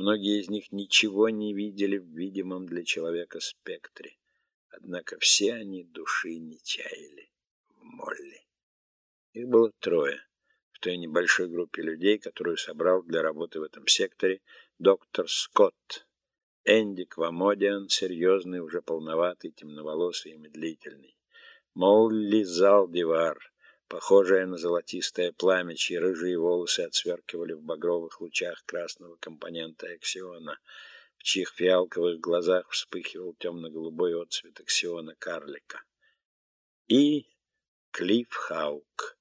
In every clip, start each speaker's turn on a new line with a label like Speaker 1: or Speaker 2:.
Speaker 1: Многие из них ничего не видели в видимом для человека спектре. Однако все они души не чаяли в Молли. Их было трое в той небольшой группе людей, которую собрал для работы в этом секторе доктор Скотт. Энди Квамодиан, серьезный, уже полноватый, темноволосый и медлительный. Молли Залдивар, похожая на золотистое пламя, чьи рыжие волосы отсверкивали в багровых лучах красного компонента Эксиона, в чьих фиалковых глазах вспыхивал темно-голубой отцвет Эксиона карлика. И Клифф Хаук.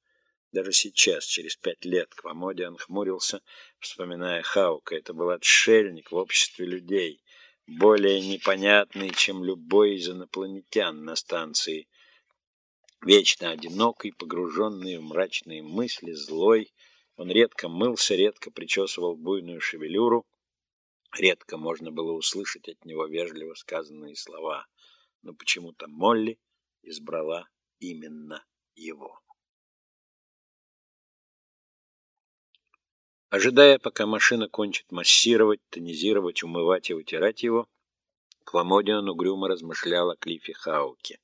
Speaker 1: Даже сейчас, через пять лет, Квамодиан хмурился, вспоминая Хаука. Это был отшельник в обществе людей, более непонятный, чем любой из инопланетян на станции. Вечно одинокий, погруженный в мрачные мысли, злой. Он редко мылся, редко причесывал буйную шевелюру. Редко можно было услышать от него вежливо сказанные слова. Но почему-то Молли избрала именно его. Ожидая, пока машина кончит массировать, тонизировать, умывать и вытирать его, Квамодиан угрюмо размышлял о Клиффе Хауке.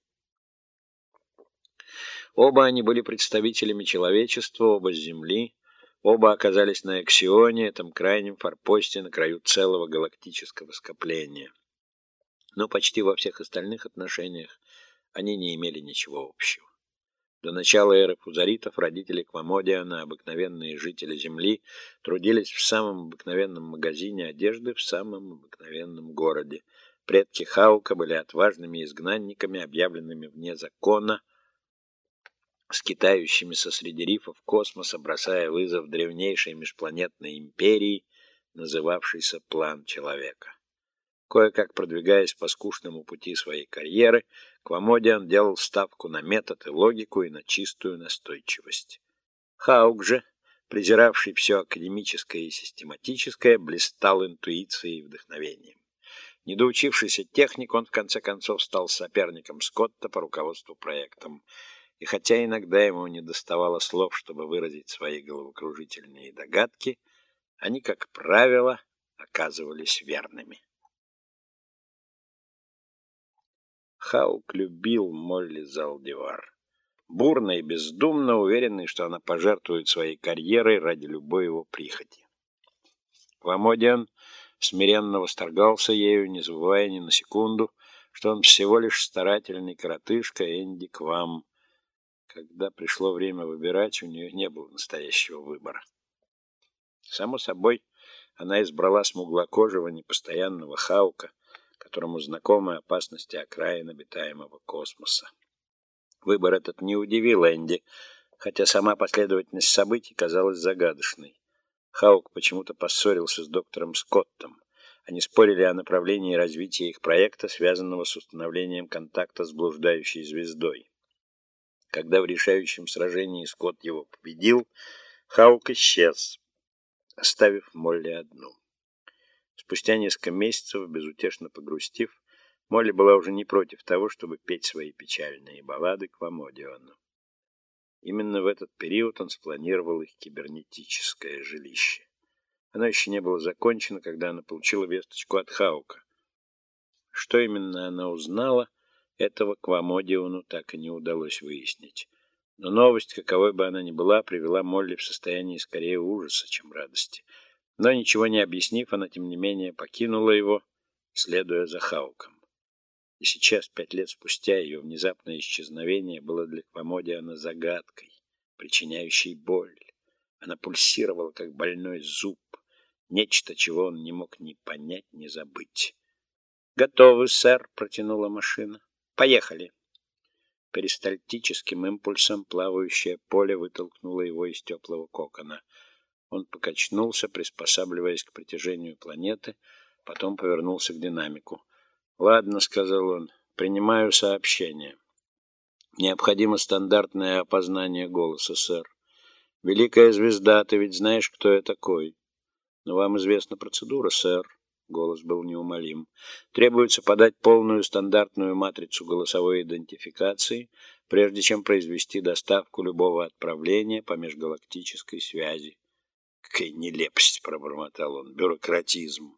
Speaker 1: Оба они были представителями человечества, оба с Земли, оба оказались на Эксионе, этом крайнем форпосте на краю целого галактического скопления. Но почти во всех остальных отношениях они не имели ничего общего. До начала эры фузаритов родители Квамодиана, обыкновенные жители Земли, трудились в самом обыкновенном магазине одежды в самом обыкновенном городе. Предки Хаука были отважными изгнанниками, объявленными вне закона, скитающимися среди рифов космоса, бросая вызов древнейшей межпланетной империи, называвшейся «План человека». Кое-как продвигаясь по скучному пути своей карьеры, Квамодиан делал ставку на метод и логику и на чистую настойчивость. Хаук же, презиравший все академическое и систематическое, блистал интуицией и вдохновением. Недоучившийся техник, он в конце концов стал соперником Скотта по руководству проектом. И хотя иногда ему не доставало слов, чтобы выразить свои головокружительные догадки, они, как правило, оказывались верными. Хаук любил Молли Залдивар. Бурно и бездумно уверенный, что она пожертвует своей карьерой ради любой его прихоти. Вамодиан смиренно восторгался ею, не забывая ни на секунду, что он всего лишь старательный коротышка Энди Квам. Когда пришло время выбирать, у нее не было настоящего выбора. Само собой, она избрала смуглокожего непостоянного Хаука — которому знакомы опасности окраин обитаемого космоса. Выбор этот не удивил Энди, хотя сама последовательность событий казалась загадочной. Хаук почему-то поссорился с доктором Скоттом. Они спорили о направлении развития их проекта, связанного с установлением контакта с блуждающей звездой. Когда в решающем сражении Скотт его победил, Хаук исчез, оставив Молли одну. Спустя несколько месяцев, безутешно погрустив, Молли была уже не против того, чтобы петь свои печальные баллады к Вамодиону. Именно в этот период он спланировал их кибернетическое жилище. Оно еще не было закончено, когда она получила весточку от Хаука. Что именно она узнала, этого к Вамодиону так и не удалось выяснить. Но новость, каковой бы она ни была, привела Молли в состояние скорее ужаса, чем радости — но, ничего не объяснив, она, тем не менее, покинула его, следуя за Хауком. И сейчас, пять лет спустя, ее внезапное исчезновение было для Квамодиана загадкой, причиняющей боль. Она пульсировала, как больной зуб, нечто, чего он не мог ни понять, ни забыть. «Готовы, сэр», — протянула машина. «Поехали». Перистальтическим импульсом плавающее поле вытолкнуло его из теплого кокона — он покачнулся, приспосабливаясь к притяжению планеты, потом повернулся к динамику. «Ладно», — сказал он, — «принимаю сообщение. Необходимо стандартное опознание голоса, сэр. Великая звезда, ты ведь знаешь, кто я такой. Но вам известна процедура, сэр». Голос был неумолим. Требуется подать полную стандартную матрицу голосовой идентификации, прежде чем произвести доставку любого отправления по межгалактической связи. Какая нелепость, пробормотал он, бюрократизм.